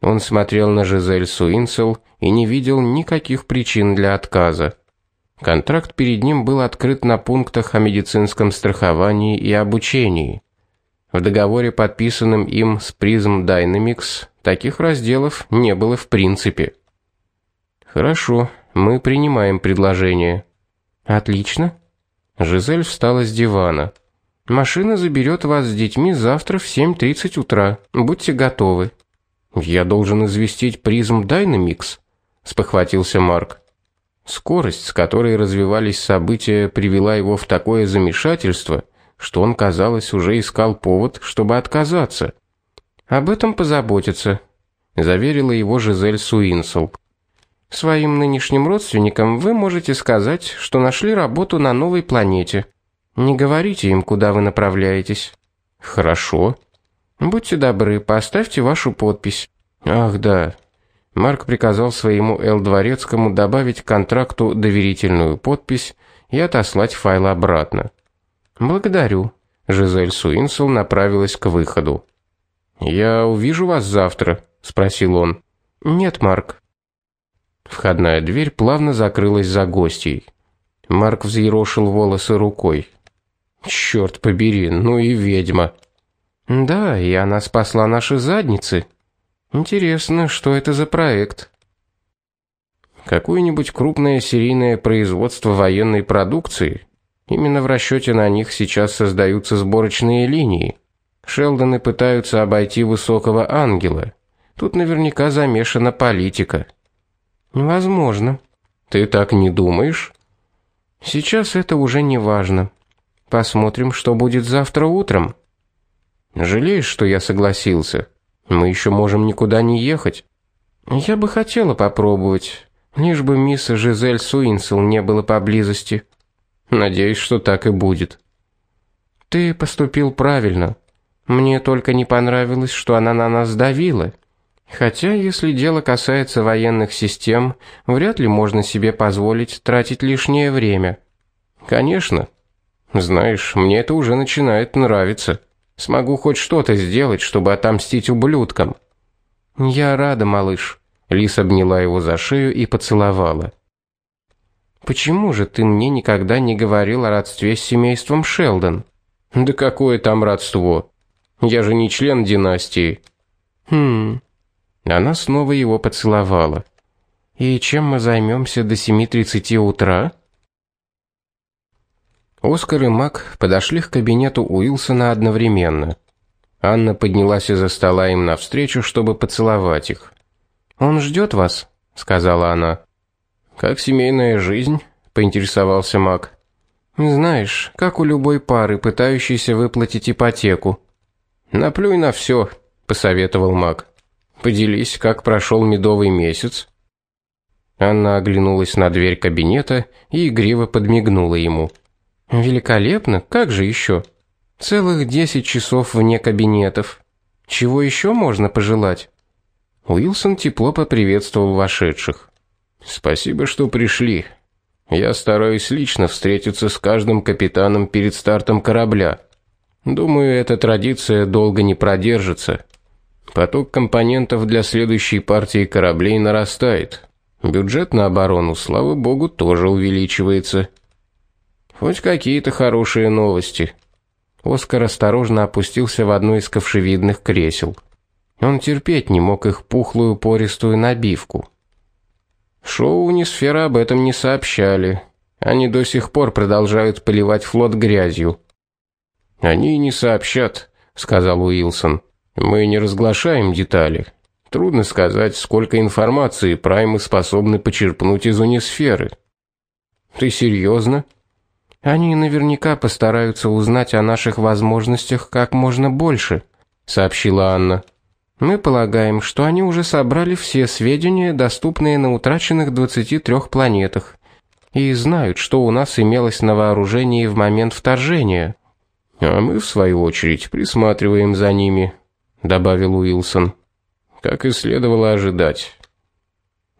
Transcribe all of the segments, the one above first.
Он смотрел на Жизель Суинсел и не видел никаких причин для отказа. Контракт перед ним был открыт на пунктах о медицинском страховании и обучении. В договоре, подписанном им с Prism Dynamics, таких разделов не было в принципе. Хорошо, мы принимаем предложение. Отлично. Жизель встала с дивана. Машина заберет вас с детьми завтра в 7:30 утра. Будьте готовы. Я должен известить Prism Dynamics, спохватился Марк. Скорость, с которой развивались события, привела его в такое замешательство, что он, казалось, уже искал повод, чтобы отказаться. Об этом позаботиться, заверила его Жизель Суинсел. Своим нынешним родственникам вы можете сказать, что нашли работу на новой планете. Не говорите им, куда вы направляетесь. Хорошо. Будьте добры, поставьте вашу подпись. Ах, да. Марк приказал своему Л дворецкому добавить к контракту доверительную подпись и отослать файл обратно. Благодарю. Жизель Суинсел направилась к выходу. Я увижу вас завтра, спросил он. Нет, Марк. Входная дверь плавно закрылась за гостьей. Марк взъерошил волосы рукой. Черт побери, ну и ведьма. Да, и она спасла наши задницы. Интересно, что это за проект? Какое-нибудь крупное серийное производство военной продукции. Именно в расчете на них сейчас создаются сборочные линии. Шелдоны пытаются обойти высокого ангела. Тут наверняка замешана политика. Возможно. Ты так не думаешь? Сейчас это уже не важно. Посмотрим, что будет завтра утром. Жалеешь, что я согласился? Мы еще можем никуда не ехать. Я бы хотела попробовать, лишь бы мисс Жизель Суинсел не было поблизости. Надеюсь, что так и будет. Ты поступил правильно. Мне только не понравилось, что она на нас давила. Хотя, если дело касается военных систем, вряд ли можно себе позволить тратить лишнее время. Конечно. Знаешь, мне это уже начинает нравиться. Смогу хоть что-то сделать, чтобы отомстить ублюдкам. Я рада, малыш. Лис обняла его за шею и поцеловала. Почему же ты мне никогда не говорил о родстве с семейством Шелдон? Да какое там родство? Я же не член династии. Хм. Она снова его поцеловала. И чем мы займемся до 7:30 утра? Оскар и Мак подошли к кабинету Уилсона одновременно. Анна поднялась из-за стола им навстречу, чтобы поцеловать их. Он ждет вас, сказала она. Как семейная жизнь? поинтересовался Мак. Знаешь, как у любой пары, пытающейся выплатить ипотеку. Наплюй на все, посоветовал Мак. Поделись, как прошел медовый месяц. Анна оглянулась на дверь кабинета и игриво подмигнула ему. Великолепно, как же еще? Целых десять часов вне кабинетов. Чего еще можно пожелать? Уилсон тепло поприветствовал вошедших. Спасибо, что пришли. Я стараюсь лично встретиться с каждым капитаном перед стартом корабля. Думаю, эта традиция долго не продержится. Поток компонентов для следующей партии кораблей нарастает. Бюджет на оборону, слава богу, тоже увеличивается. Хоть какие-то хорошие новости. Оскар осторожно опустился в одно из ковшевидных кресел. Он терпеть не мог их пухлую пористую набивку. Шоу Унисфера об этом не сообщали. Они до сих пор продолжают поливать флот грязью. Они не сообщат, сказал Уилсон. Мы не разглашаем детали. Трудно сказать, сколько информации праймы способны почерпнуть из унисферы. Ты серьезно? Они наверняка постараются узнать о наших возможностях как можно больше, сообщила Анна. Мы полагаем, что они уже собрали все сведения, доступные на утраченных 23 планетах, и знают, что у нас имелось на вооружении в момент вторжения. А мы в свою очередь присматриваем за ними, добавил Уилсон. Как и следовало ожидать.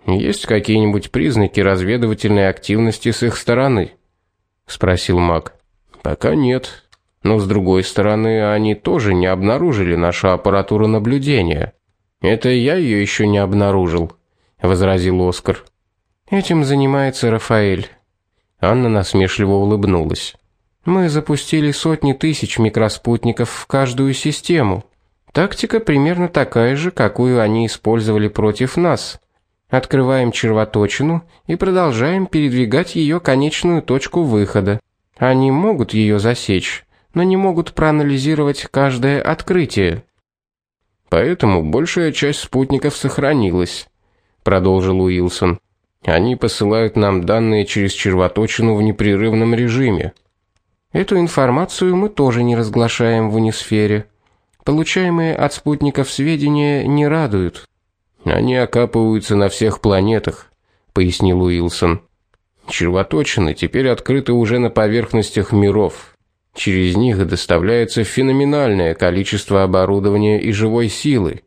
Есть какие-нибудь признаки разведывательной активности с их стороны? Спросил Мак. Пока нет. Но с другой стороны, они тоже не обнаружили нашу аппаратуру наблюдения. Это я ее еще не обнаружил, возразил Оскар. Этим занимается Рафаэль. Анна насмешливо улыбнулась. Мы запустили сотни тысяч микроспутников в каждую систему. Тактика примерно такая же, какую они использовали против нас. Открываем червоточину и продолжаем передвигать ее конечную точку выхода. Они могут ее засечь, но не могут проанализировать каждое открытие. Поэтому большая часть спутников сохранилась, продолжил Уилсон. Они посылают нам данные через червоточину в непрерывном режиме. Эту информацию мы тоже не разглашаем в унисфере. Получаемые от спутников сведения не радуют. Они окапываются на всех планетах, пояснил Уилсон. Червоточины теперь открыты уже на поверхностях миров. Через них доставляется феноменальное количество оборудования и живой силы.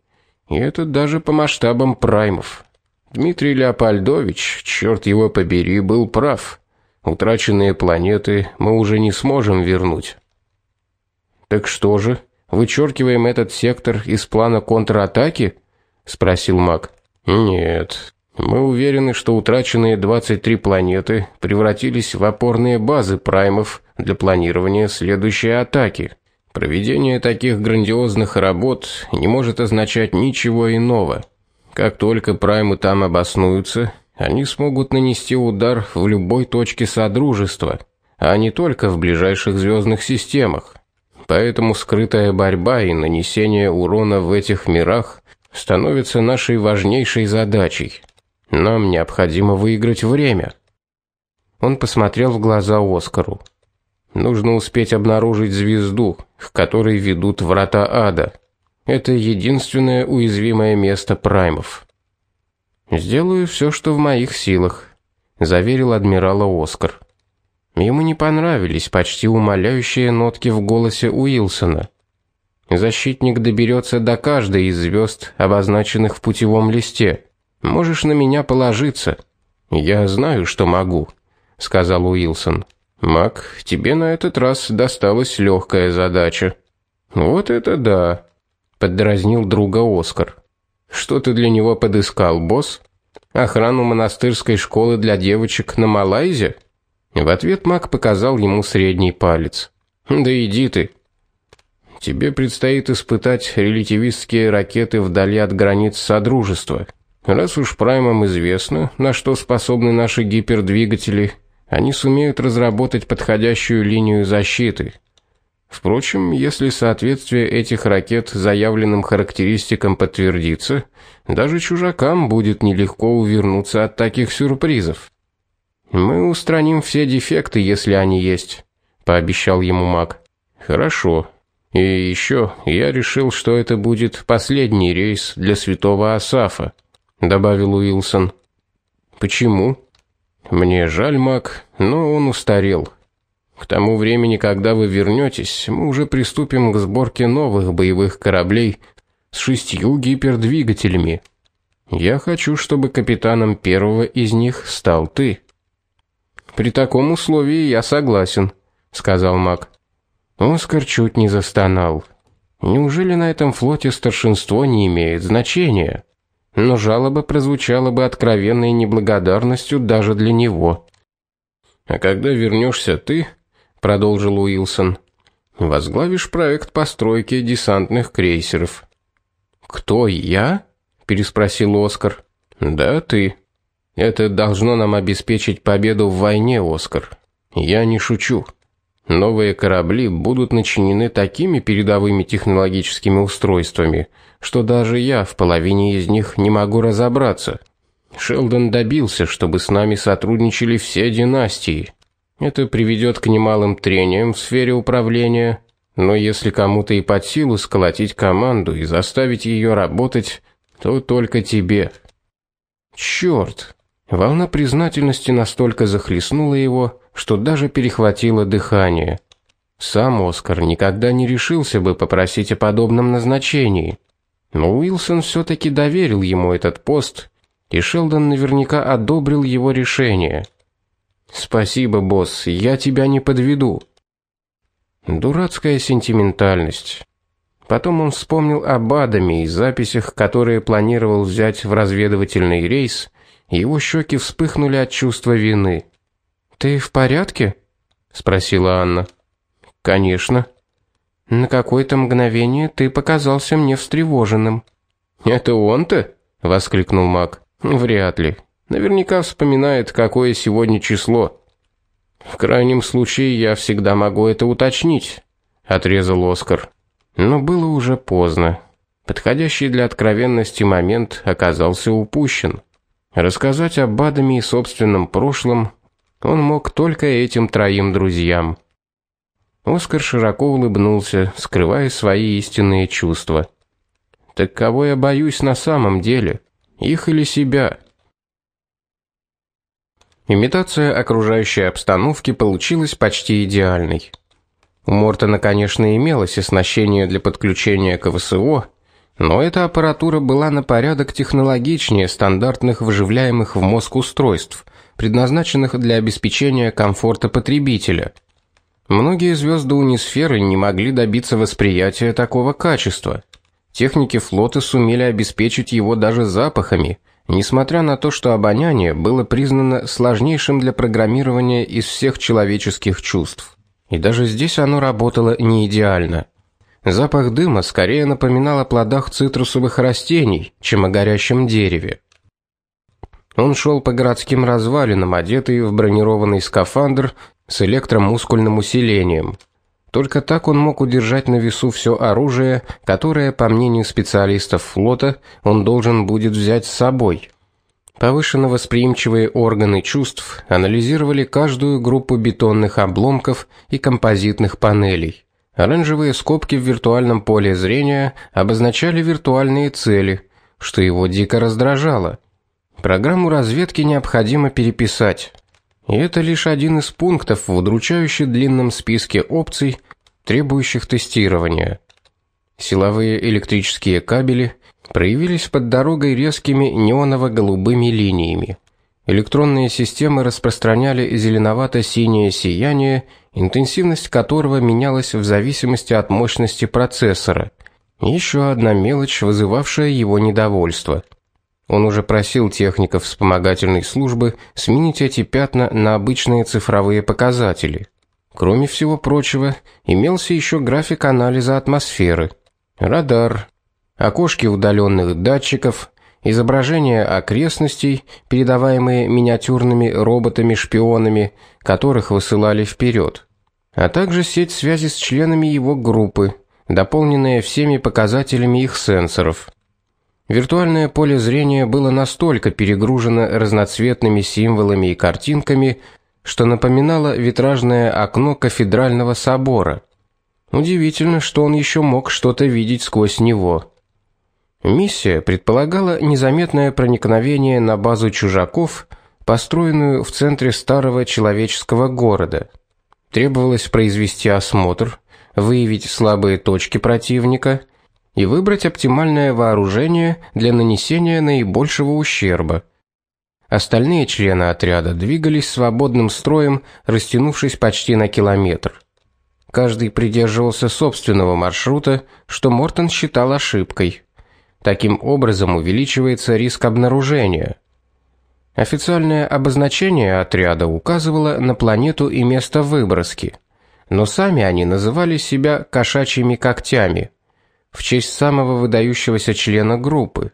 И это даже по масштабам праймов. Дмитрий Леопольдович, черт его побери, был прав. Утраченные планеты мы уже не сможем вернуть. Так что же, вычеркиваем этот сектор из плана контратаки? Спросил Мак. Нет. Мы уверены, что утраченные 23 планеты превратились в опорные базы праймов для планирования следующей атаки. Проведение таких грандиозных работ не может означать ничего иного. Как только праймы там обоснуются, они смогут нанести удар в любой точке содружества, а не только в ближайших звездных системах. Поэтому скрытая борьба и нанесение урона в этих мирах становится нашей важнейшей задачей. Нам необходимо выиграть время. Он посмотрел в глаза Оскару. Нужно успеть обнаружить звезду, к которой ведут врата ада. Это единственное уязвимое место праймов. Сделаю все, что в моих силах, заверил адмирала Оскар. Ему не понравились почти умоляющие нотки в голосе Уилсона. Защитник доберется до каждой из звезд, обозначенных в путевом листе. Можешь на меня положиться. Я знаю, что могу, сказал Уилсон. Мак, тебе на этот раз досталась легкая задача. Вот это да, поддразнил друга Оскар. Что ты для него подыскал, босс? Охрану монастырской школы для девочек на Малайзе? В ответ Мак показал ему средний палец. Да иди ты, Тебе предстоит испытать релятивистские ракеты вдали от границ содружества. Раз уж праймам известно, на что способны наши гипердвигатели, они сумеют разработать подходящую линию защиты. Впрочем, если соответствие этих ракет заявленным характеристикам подтвердится, даже чужакам будет нелегко увернуться от таких сюрпризов. Мы устраним все дефекты, если они есть, пообещал ему Мак. Хорошо, и еще я решил, что это будет последний рейс для святого Асафа, добавил Уилсон. Почему? Мне жаль, Мак, но он устарел. К тому времени, когда вы вернетесь, мы уже приступим к сборке новых боевых кораблей с шестью гипердвигателями. Я хочу, чтобы капитаном первого из них стал ты. При таком условии я согласен, сказал Мак. Оскар чуть не застонал. Неужели на этом флоте старшинство не имеет значения? Но жалоба прозвучала бы откровенной неблагодарностью даже для него. А когда вернешься ты, продолжил Уилсон, возглавишь проект постройки десантных крейсеров. Кто я? переспросил Оскар. Да, ты. Это должно нам обеспечить победу в войне, Оскар. Я не шучу. Новые корабли будут начинены такими передовыми технологическими устройствами, что даже я в половине из них не могу разобраться. Шелдон добился, чтобы с нами сотрудничали все династии. Это приведет к немалым трениям в сфере управления, но если кому-то и под силу сколотить команду и заставить ее работать, то только тебе. Черт! Волна признательности настолько захлестнула его, что даже перехватило дыхание. Сам Оскар никогда не решился бы попросить о подобном назначении. Но Уилсон все таки доверил ему этот пост, и Шелдон наверняка одобрил его решение. Спасибо, босс, я тебя не подведу. Дурацкая сентиментальность. Потом он вспомнил об Адаме и записях, которые планировал взять в разведывательный рейс, и его щеки вспыхнули от чувства вины. "Ты в порядке?" спросила Анна. "Конечно. На какое-то мгновение ты показался мне встревоженным". "Это он-то?" воскликнул Мак. "Вряд ли. Наверняка вспоминает, какое сегодня число. В крайнем случае я всегда могу это уточнить", отрезал Оскар. Но было уже поздно. Подходящий для откровенности момент оказался упущен. Рассказать об Адаме и собственном прошлом он мог только этим троим друзьям. Оскар широко улыбнулся, скрывая свои истинные чувства. Так кого я боюсь на самом деле? Их или себя? Имитация окружающей обстановки получилась почти идеальной. У Мортона, конечно, имелось оснащение для подключения к ВСО, но эта аппаратура была на порядок технологичнее стандартных вживляемых в мозг устройств, предназначенных для обеспечения комфорта потребителя. Многие звезды унисферы не могли добиться восприятия такого качества. Техники флота сумели обеспечить его даже запахами, несмотря на то, что обоняние было признано сложнейшим для программирования из всех человеческих чувств. И даже здесь оно работало не идеально. Запах дыма скорее напоминал о плодах цитрусовых растений, чем о горящем дереве. Он шел по городским развалинам, одетый в бронированный скафандр с электромускульным усилением. Только так он мог удержать на весу все оружие, которое, по мнению специалистов флота, он должен будет взять с собой. Повышенно восприимчивые органы чувств анализировали каждую группу бетонных обломков и композитных панелей. Оранжевые скобки в виртуальном поле зрения обозначали виртуальные цели, что его дико раздражало. Программу разведки необходимо переписать. И это лишь один из пунктов в удручающе длинном списке опций, требующих тестирования. Силовые электрические кабели проявились под дорогой резкими неоново-голубыми линиями. Электронные системы распространяли зеленовато-синее сияние, интенсивность которого менялась в зависимости от мощности процессора. Еще одна мелочь, вызывавшая его недовольство. Он уже просил техников вспомогательной службы сменить эти пятна на обычные цифровые показатели. Кроме всего прочего, имелся еще график анализа атмосферы. Радар, окошки удаленных датчиков, изображения окрестностей, передаваемые миниатюрными роботами-шпионами, которых высылали вперед, а также сеть связи с членами его группы, дополненная всеми показателями их сенсоров. Виртуальное поле зрения было настолько перегружено разноцветными символами и картинками, что напоминало витражное окно кафедрального собора. Удивительно, что он еще мог что-то видеть сквозь него. Миссия предполагала незаметное проникновение на базу чужаков, построенную в центре старого человеческого города. Требовалось произвести осмотр, выявить слабые точки противника и выбрать оптимальное вооружение для нанесения наибольшего ущерба. Остальные члены отряда двигались свободным строем, растянувшись почти на километр. Каждый придерживался собственного маршрута, что Мортон считал ошибкой. Таким образом увеличивается риск обнаружения. Официальное обозначение отряда указывало на планету и место выброски, но сами они называли себя кошачьими когтями в честь самого выдающегося члена группы.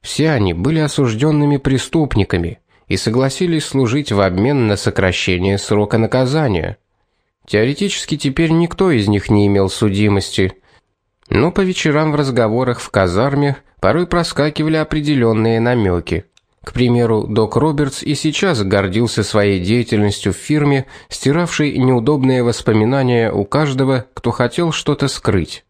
Все они были осужденными преступниками и согласились служить в обмен на сокращение срока наказания. Теоретически теперь никто из них не имел судимости, но по вечерам в разговорах в казарме порой проскакивали определенные намеки. К примеру, Док Робертс и сейчас гордился своей деятельностью в фирме, стиравшей неудобные воспоминания у каждого, кто хотел что-то скрыть.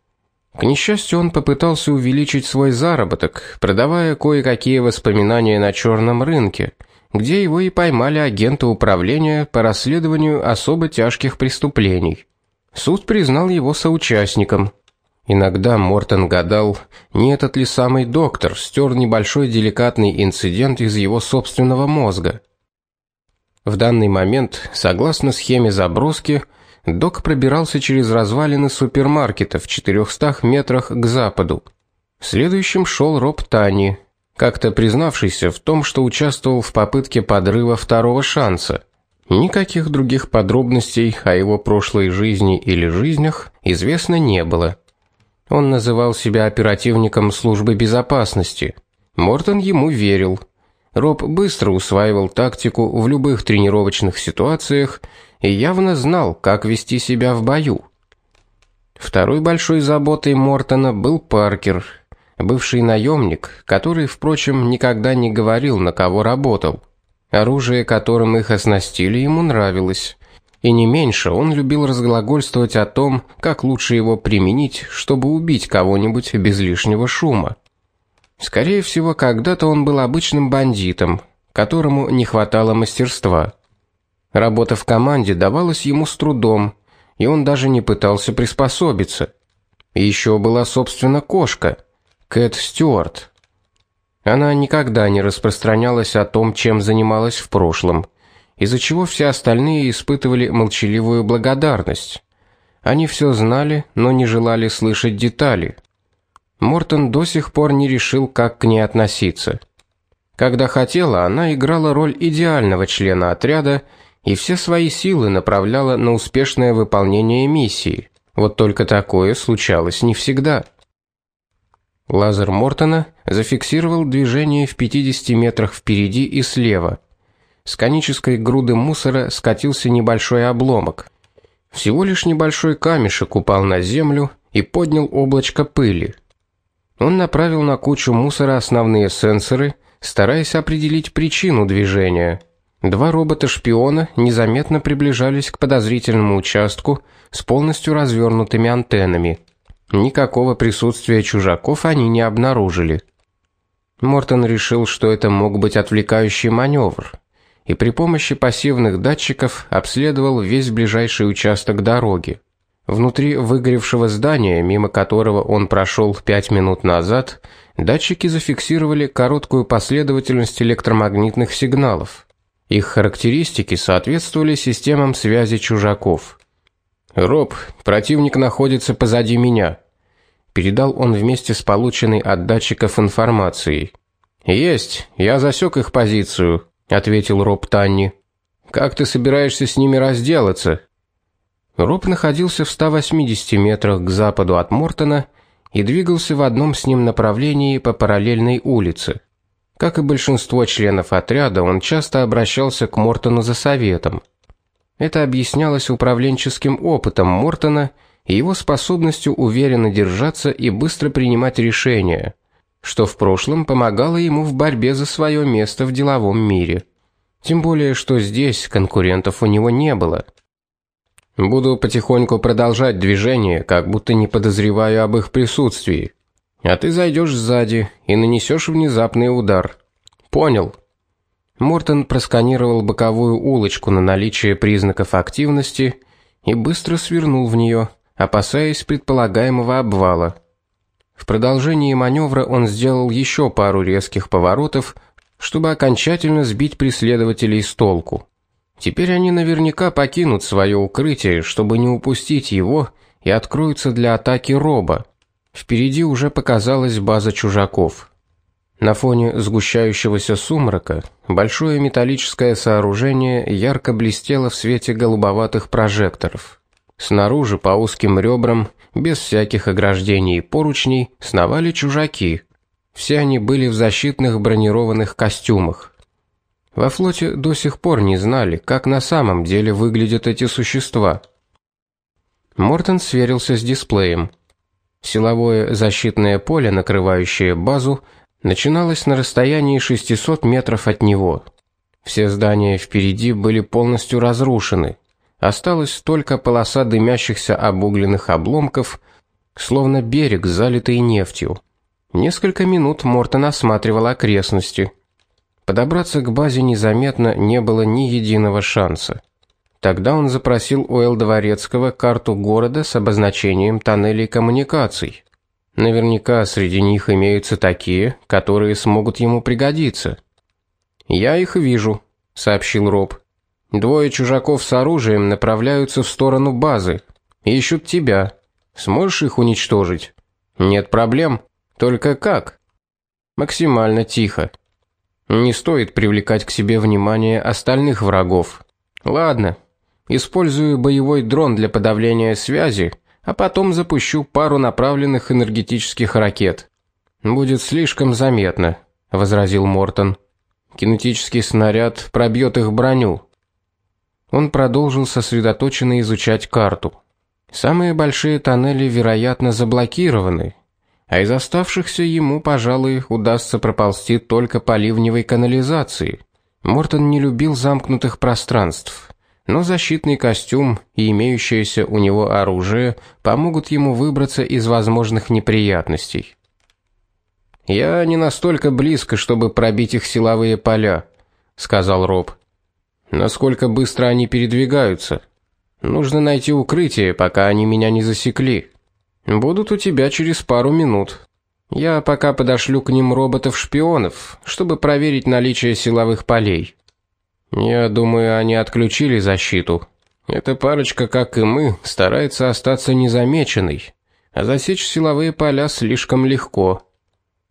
К несчастью, он попытался увеличить свой заработок, продавая кое-какие воспоминания на черном рынке, где его и поймали агенты управления по расследованию особо тяжких преступлений. Суд признал его соучастником, Иногда Мортон гадал, не этот ли самый доктор стер небольшой деликатный инцидент из его собственного мозга. В данный момент, согласно схеме заброски, Док пробирался через развалины супермаркета в 400 метрах к западу. Следующим шел Роб Тани, как-то признавшийся в том, что участвовал в попытке подрыва второго шанса. Никаких других подробностей о его прошлой жизни или жизнях известно не было. Он называл себя оперативником службы безопасности. Мортон ему верил. Роб быстро усваивал тактику в любых тренировочных ситуациях и явно знал, как вести себя в бою. Второй большой заботой Мортона был Паркер, бывший наемник, который, впрочем, никогда не говорил, на кого работал. Оружие, которым их оснастили, ему нравилось. И не меньше он любил разглагольствовать о том, как лучше его применить, чтобы убить кого-нибудь без лишнего шума. Скорее всего, когда-то он был обычным бандитом, которому не хватало мастерства. Работа в команде давалась ему с трудом, и он даже не пытался приспособиться. Еще была собственно кошка, Кэт Стюарт. Она никогда не распространялась о том, чем занималась в прошлом, из-за чего все остальные испытывали молчаливую благодарность. Они все знали, но не желали слышать детали. Мортон до сих пор не решил, как к ней относиться. Когда хотела, она играла роль идеального члена отряда и все свои силы направляла на успешное выполнение миссии. Вот только такое случалось не всегда. Лазер Мортона зафиксировал движение в 50 метрах впереди и слева. С конической груды мусора скатился небольшой обломок. Всего лишь небольшой камешек упал на землю и поднял облачко пыли. Он направил на кучу мусора основные сенсоры, стараясь определить причину движения. Два робота-шпиона незаметно приближались к подозрительному участку с полностью развернутыми антеннами. Никакого присутствия чужаков они не обнаружили. Мортон решил, что это мог быть отвлекающий маневр и при помощи пассивных датчиков обследовал весь ближайший участок дороги. Внутри выгоревшего здания, мимо которого он прошел пять минут назад, датчики зафиксировали короткую последовательность электромагнитных сигналов. Их характеристики соответствовали системам связи чужаков. Роб, противник находится позади меня, передал он вместе с полученной от датчиков информацией. Есть, я засек их позицию, ответил Роб Танни. Как ты собираешься с ними разделаться? Роб находился в 180 метрах к западу от Мортона и двигался в одном с ним направлении по параллельной улице. Как и большинство членов отряда, он часто обращался к Мортону за советом. Это объяснялось управленческим опытом Мортона и его способностью уверенно держаться и быстро принимать решения что в прошлом помогало ему в борьбе за свое место в деловом мире. Тем более, что здесь конкурентов у него не было. Буду потихоньку продолжать движение, как будто не подозреваю об их присутствии. А ты зайдешь сзади и нанесешь внезапный удар. Понял. Мортон просканировал боковую улочку на наличие признаков активности и быстро свернул в нее, опасаясь предполагаемого обвала. В продолжении маневра он сделал еще пару резких поворотов, чтобы окончательно сбить преследователей с толку. Теперь они наверняка покинут свое укрытие, чтобы не упустить его, и откроются для атаки роба. Впереди уже показалась база чужаков. На фоне сгущающегося сумрака большое металлическое сооружение ярко блестело в свете голубоватых прожекторов. Снаружи по узким ребрам без всяких ограждений и поручней, сновали чужаки. Все они были в защитных бронированных костюмах. Во флоте до сих пор не знали, как на самом деле выглядят эти существа. Мортон сверился с дисплеем. Силовое защитное поле, накрывающее базу, начиналось на расстоянии 600 метров от него. Все здания впереди были полностью разрушены. Осталась только полоса дымящихся обугленных обломков, словно берег, залитый нефтью. Несколько минут Мортон осматривал окрестности. Подобраться к базе незаметно не было ни единого шанса. Тогда он запросил у Эл Дворецкого карту города с обозначением тоннелей коммуникаций. Наверняка среди них имеются такие, которые смогут ему пригодиться. "Я их вижу", сообщил Роб. Двое чужаков с оружием направляются в сторону базы. Ищут тебя. Сможешь их уничтожить? Нет проблем. Только как? Максимально тихо. Не стоит привлекать к себе внимание остальных врагов. Ладно. Использую боевой дрон для подавления связи, а потом запущу пару направленных энергетических ракет. Будет слишком заметно, возразил Мортон. Кинетический снаряд пробьет их броню. Он продолжил сосредоточенно изучать карту. Самые большие тоннели, вероятно, заблокированы, а из оставшихся ему, пожалуй, удастся проползти только по ливневой канализации. Мортон не любил замкнутых пространств, но защитный костюм и имеющееся у него оружие помогут ему выбраться из возможных неприятностей. Я не настолько близко, чтобы пробить их силовые поля, сказал Роб. Насколько быстро они передвигаются? Нужно найти укрытие, пока они меня не засекли. Будут у тебя через пару минут. Я пока подошлю к ним роботов-шпионов, чтобы проверить наличие силовых полей. Я думаю, они отключили защиту. Эта парочка, как и мы, старается остаться незамеченной, а засечь силовые поля слишком легко.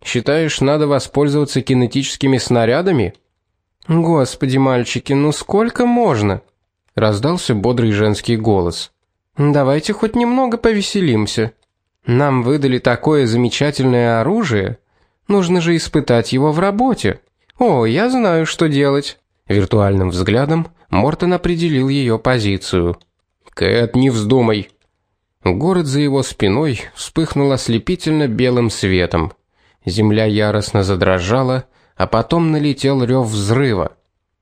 Считаешь, надо воспользоваться кинетическими снарядами? Господи, мальчики, ну сколько можно? раздался бодрый женский голос. Давайте хоть немного повеселимся. Нам выдали такое замечательное оружие, нужно же испытать его в работе. О, я знаю, что делать. Виртуальным взглядом Мортон определил ее позицию. Кэт, не вздумай. Город за его спиной вспыхнул ослепительно белым светом. Земля яростно задрожала, а потом налетел рев взрыва.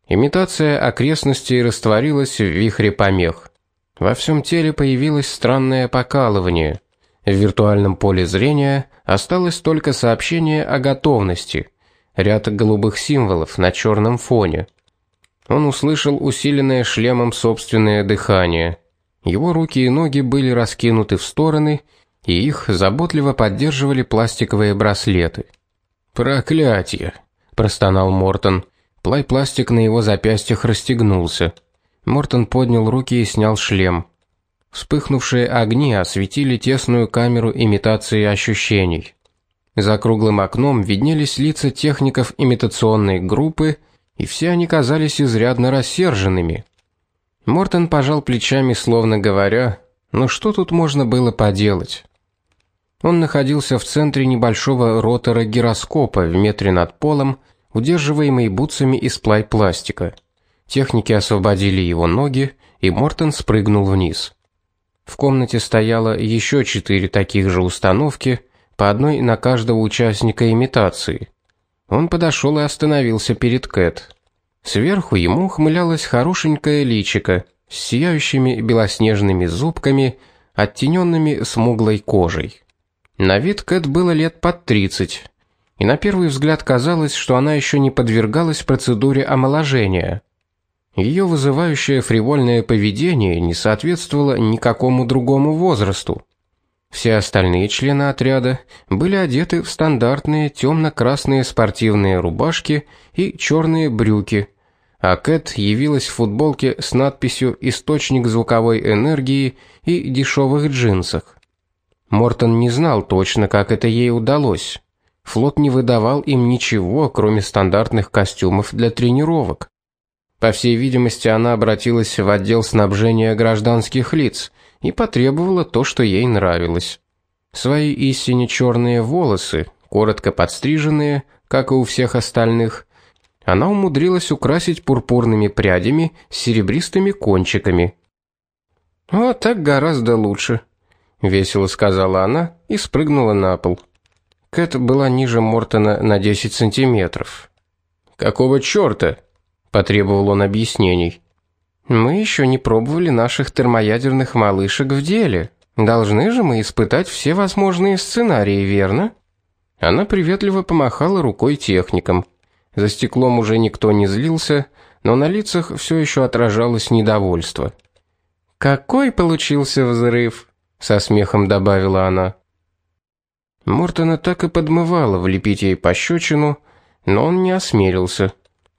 Имитация окрестностей растворилась в вихре помех. Во всем теле появилось странное покалывание. В виртуальном поле зрения осталось только сообщение о готовности. Ряд голубых символов на черном фоне. Он услышал усиленное шлемом собственное дыхание. Его руки и ноги были раскинуты в стороны, и их заботливо поддерживали пластиковые браслеты. Проклятие, простонал Мортон. Плай-пластик на его запястьях расстегнулся. Мортон поднял руки и снял шлем. Вспыхнувшие огни осветили тесную камеру имитации ощущений. За круглым окном виднелись лица техников имитационной группы, и все они казались изрядно рассерженными. Мортон пожал плечами, словно говоря: "Ну что тут можно было поделать?" Он находился в центре небольшого ротора гироскопа в метре над полом, удерживаемый бутсами из плай-пластика. Техники освободили его ноги, и Мортон спрыгнул вниз. В комнате стояло еще четыре таких же установки, по одной на каждого участника имитации. Он подошел и остановился перед Кэт. Сверху ему ухмылялось хорошенькое личико с сияющими белоснежными зубками, оттененными смуглой кожей. На вид Кэт было лет под тридцать, и на первый взгляд казалось, что она еще не подвергалась процедуре омоложения. Ее вызывающее фривольное поведение не соответствовало никакому другому возрасту. Все остальные члены отряда были одеты в стандартные темно красные спортивные рубашки и черные брюки, а Кэт явилась в футболке с надписью Источник звуковой энергии и дешевых джинсах. Мортон не знал точно, как это ей удалось. Флот не выдавал им ничего, кроме стандартных костюмов для тренировок. По всей видимости, она обратилась в отдел снабжения гражданских лиц и потребовала то, что ей нравилось. Свои истинно черные волосы, коротко подстриженные, как и у всех остальных, она умудрилась украсить пурпурными прядями с серебристыми кончиками. Вот так гораздо лучше, весело сказала она и спрыгнула на пол. Кэт была ниже Мортона на 10 сантиметров. Какого чёрта? потребовал он объяснений. Мы еще не пробовали наших термоядерных малышек в деле. Должны же мы испытать все возможные сценарии, верно? Она приветливо помахала рукой техникам. За стеклом уже никто не злился, но на лицах все еще отражалось недовольство. Какой получился взрыв, со смехом добавила она. Мортона так и подмывало влепить ей пощечину, но он не осмелился.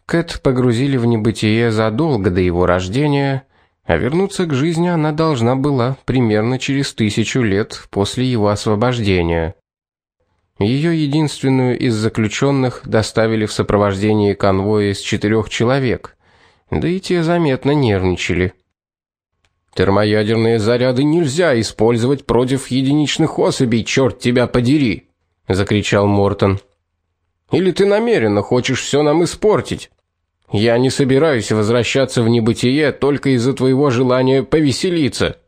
Кэт погрузили в небытие задолго до его рождения, а вернуться к жизни она должна была примерно через тысячу лет после его освобождения. Ее единственную из заключенных доставили в сопровождении конвоя из четырех человек. Да и те заметно нервничали. Термоядерные заряды нельзя использовать против единичных особей, черт тебя подери, закричал Мортон. Или ты намеренно хочешь все нам испортить? Я не собираюсь возвращаться в небытие только из-за твоего желания повеселиться.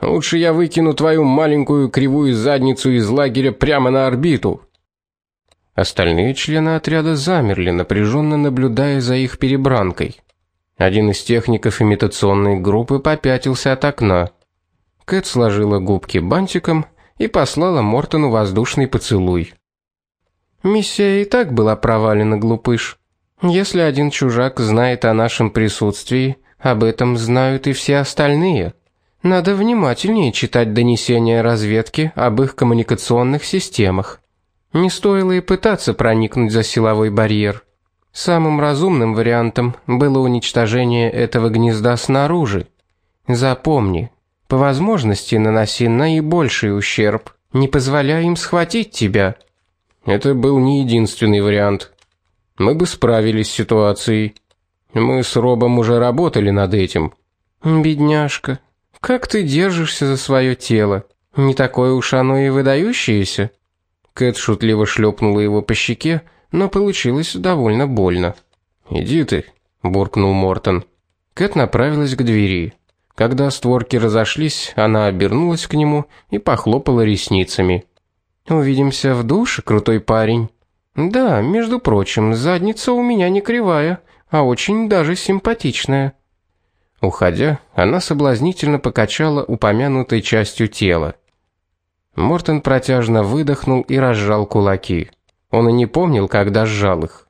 Лучше я выкину твою маленькую кривую задницу из лагеря прямо на орбиту. Остальные члены отряда замерли, напряженно наблюдая за их перебранкой. Один из техников имитационной группы попятился от окна. Кэт сложила губки бантиком и послала Мортону воздушный поцелуй. Миссия и так была провалена, глупыш. Если один чужак знает о нашем присутствии, об этом знают и все остальные. Надо внимательнее читать донесения разведки об их коммуникационных системах. Не стоило и пытаться проникнуть за силовой барьер. Самым разумным вариантом было уничтожение этого гнезда снаружи. Запомни, по возможности наноси наибольший ущерб, не позволяя им схватить тебя. Это был не единственный вариант. Мы бы справились с ситуацией. Мы с Робом уже работали над этим. Бедняжка, как ты держишься за свое тело? Не такое уж оно и выдающееся. Кэт шутливо шлепнула его по щеке, но получилось довольно больно. "Иди ты", буркнул Мортон. Кэт направилась к двери. Когда створки разошлись, она обернулась к нему и похлопала ресницами. Увидимся в душе, крутой парень. Да, между прочим, задница у меня не кривая, а очень даже симпатичная. Уходя, она соблазнительно покачала упомянутой частью тела. Мортон протяжно выдохнул и разжал кулаки. Он и не помнил, когда сжал их.